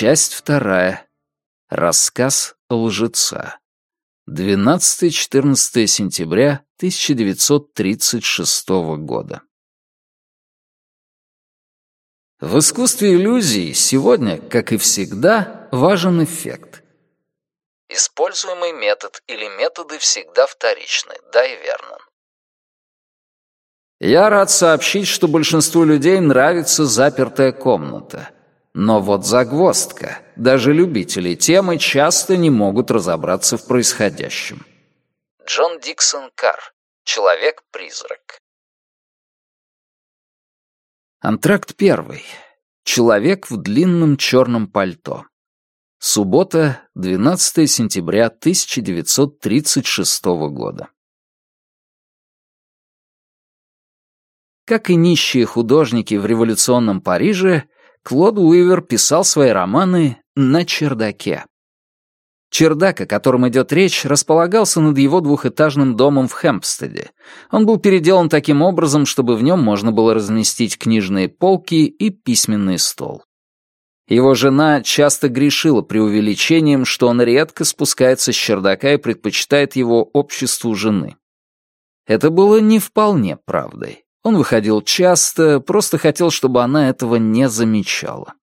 Часть вторая. Рассказ лжеца. 12-14 сентября 1936 года. В искусстве иллюзий сегодня, как и всегда, важен эффект. Используемый метод или методы всегда вторичны, да и верно. Я рад сообщить, что большинству людей нравится запертая комната. Но вот загвоздка. Даже любители темы часто не могут разобраться в происходящем. Джон Диксон Карр. Человек-призрак. Антракт первый. Человек в длинном черном пальто. Суббота, 12 сентября 1936 года. Как и нищие художники в революционном Париже, Клод Уивер писал свои романы на чердаке. Чердак, о котором идет речь, располагался над его двухэтажным домом в Хэмпстеде. Он был переделан таким образом, чтобы в нем можно было разместить книжные полки и письменный стол. Его жена часто грешила преувеличением, что он редко спускается с чердака и предпочитает его обществу жены. Это было не вполне правдой. Он выходил часто, просто хотел, чтобы она этого не замечала.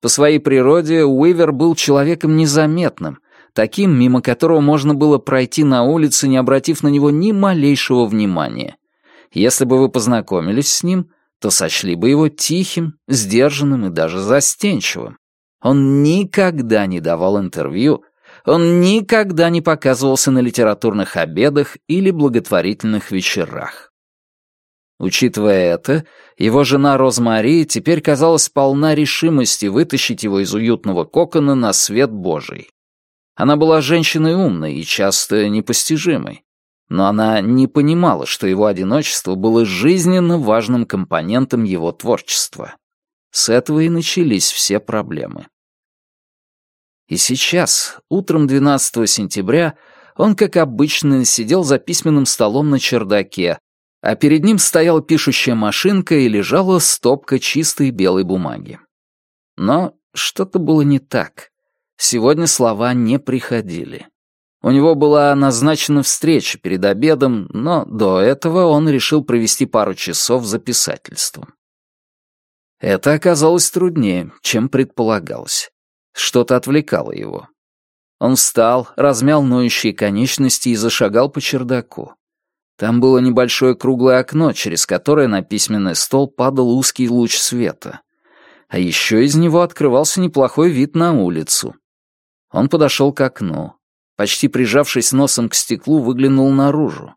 По своей природе Уивер был человеком незаметным, таким, мимо которого можно было пройти на улице, не обратив на него ни малейшего внимания. Если бы вы познакомились с ним, то сочли бы его тихим, сдержанным и даже застенчивым. Он никогда не давал интервью, он никогда не показывался на литературных обедах или благотворительных вечерах. Учитывая это, его жена Розмари теперь казалась полна решимости вытащить его из уютного кокона на свет Божий. Она была женщиной умной и часто непостижимой, но она не понимала, что его одиночество было жизненно важным компонентом его творчества. С этого и начались все проблемы. И сейчас, утром 12 сентября, он, как обычно, сидел за письменным столом на чердаке, а перед ним стояла пишущая машинка и лежала стопка чистой белой бумаги. Но что-то было не так. Сегодня слова не приходили. У него была назначена встреча перед обедом, но до этого он решил провести пару часов за писательством. Это оказалось труднее, чем предполагалось. Что-то отвлекало его. Он встал, размял ноющие конечности и зашагал по чердаку. Там было небольшое круглое окно, через которое на письменный стол падал узкий луч света. А еще из него открывался неплохой вид на улицу. Он подошел к окну. Почти прижавшись носом к стеклу, выглянул наружу.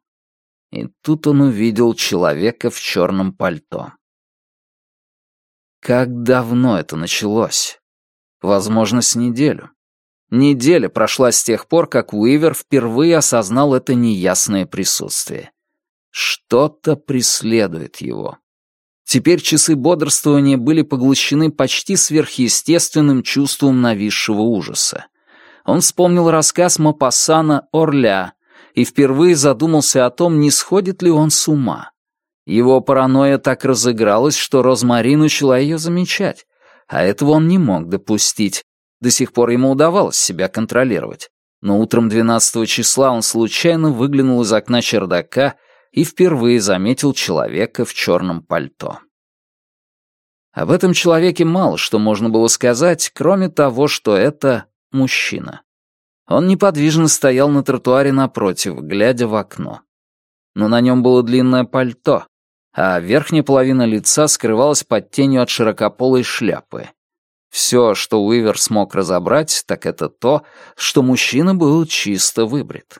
И тут он увидел человека в черном пальто. Как давно это началось? Возможно, с неделю. Неделя прошла с тех пор, как Уивер впервые осознал это неясное присутствие. Что-то преследует его. Теперь часы бодрствования были поглощены почти сверхъестественным чувством нависшего ужаса. Он вспомнил рассказ Мапассана «Орля» и впервые задумался о том, не сходит ли он с ума. Его паранойя так разыгралась, что Розмари начала ее замечать, а этого он не мог допустить. До сих пор ему удавалось себя контролировать. Но утром 12 числа он случайно выглянул из окна чердака и впервые заметил человека в черном пальто. Об этом человеке мало что можно было сказать, кроме того, что это мужчина. Он неподвижно стоял на тротуаре напротив, глядя в окно. Но на нем было длинное пальто, а верхняя половина лица скрывалась под тенью от широкополой шляпы. Все, что Уивер смог разобрать, так это то, что мужчина был чисто выбрит.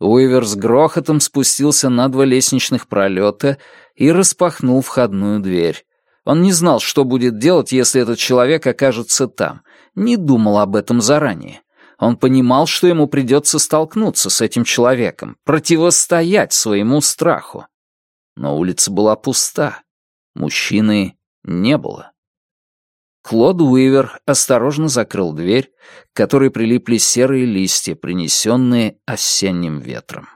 Уивер с грохотом спустился на два лестничных пролета и распахнул входную дверь. Он не знал, что будет делать, если этот человек окажется там. Не думал об этом заранее. Он понимал, что ему придется столкнуться с этим человеком, противостоять своему страху. Но улица была пуста. Мужчины не было. Клод Уивер осторожно закрыл дверь, к которой прилипли серые листья, принесенные осенним ветром.